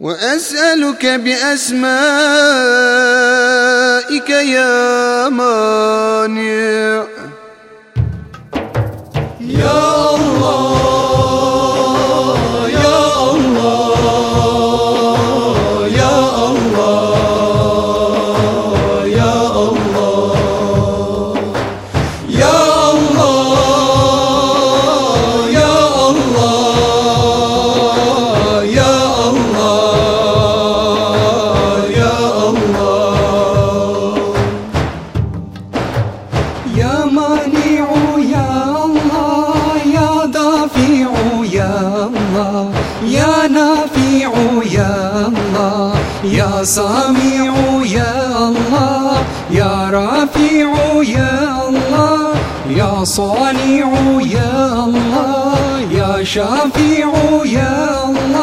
وأسألك بأسمائك يا مانع. الله. يا نافع يا الله. يا سامع يا الله. يا رافع يا الله. يا صانع يا الله. يا شافع يا الله.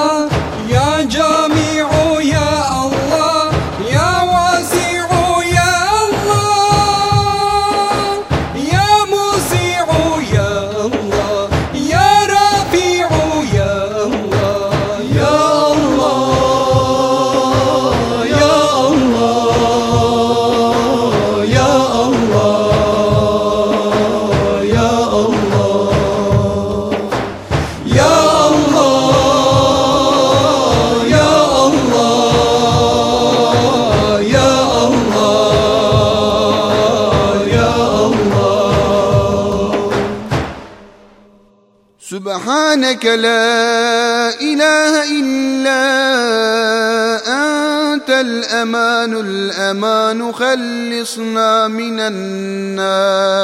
سبحانك لا إله إلا أنت الأمان الأمان خلصنا من النار.